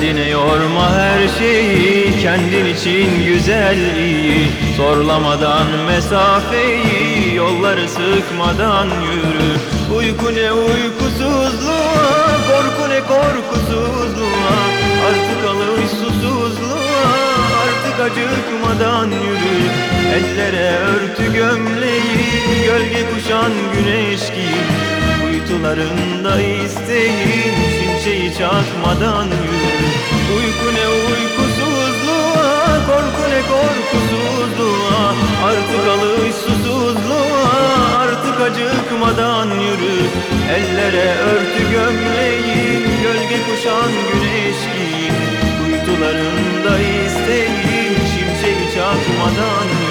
Kendine yorma her şeyi Kendin için güzel iyi. Zorlamadan mesafeyi Yolları sıkmadan yürü. Uyku ne uykusuzluğa Korku ne korkusuzluğa. Artık alış susuzluğa Artık acıkmadan yürü. Ellere örtü gömleği Gölge kuşan güneş giy. Uykularında isteyin Şimşeği çakmadan yürü. Uyku ne uykusuzluğa Korku ne korkusuzluğa. Artık alış susuzluğa Artık acıkmadan yürü. Ellere örtü gömleğin Gölge kuşan güneş giyin Uykularında isteyin Şimşeği çakmadan yürü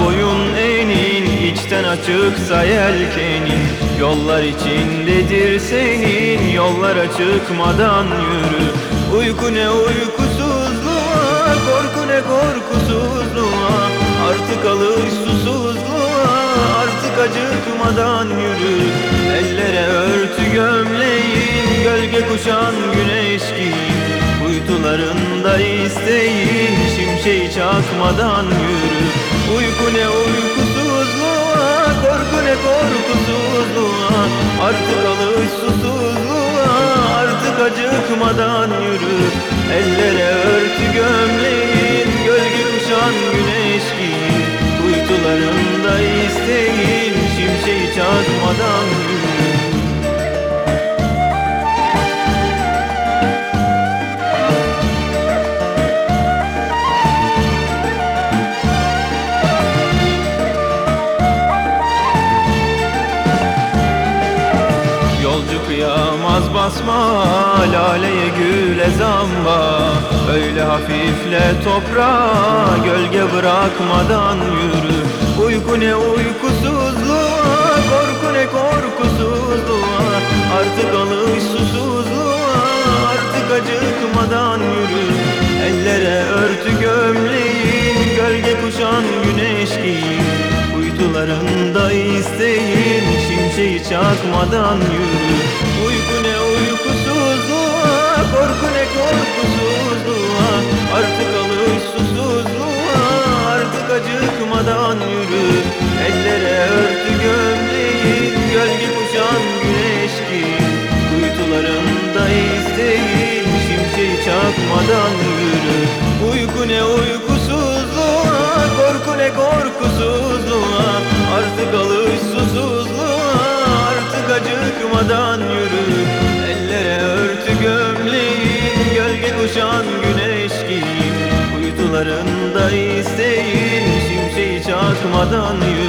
boyun enin içten açıksa yelkenin. Yollar içindedir senin Yollara çıkmadan yürü. Uyku ne uykusuzluğa Korku ne korkusuzluğa. Artık alış susuzluğa Artık acıkmadan yürü. Ellere örtü gömleğin Gölge kuşan güneş giyin Uykularında isteyin Şimşeği çakmadan yürü Artık alış susuzluğa Artık acıkmadan yürü. Ellere örtü gömleğin Gölge kuşan güneş giyin. Uykularında isteyin Şimşeği çakmadan basma Laleye güle zamba Öyle hafifle toprağa Gölge bırakmadan yürü. Uyku ne uykusuzluğa Korku ne korkusuzluğa. Artık alış susuzluğa Artık acıkmadan yürü. Ellere örtü gömleğin Gölge kuşan güneş giyin. Uykularında isteyin Şimşeği çakmadan yürü Korku ne korkusuzluğa Artık alış susuzluğa Artık acıkmadan yürü. Ellere örtü gömleğin Gölge kuşan güneş giyin Uykularında isteyin Şimşeği çakmadan yürü. Uyku ne uykusuzluğa Uykularında isteyin Şimşeği çakmadan yürü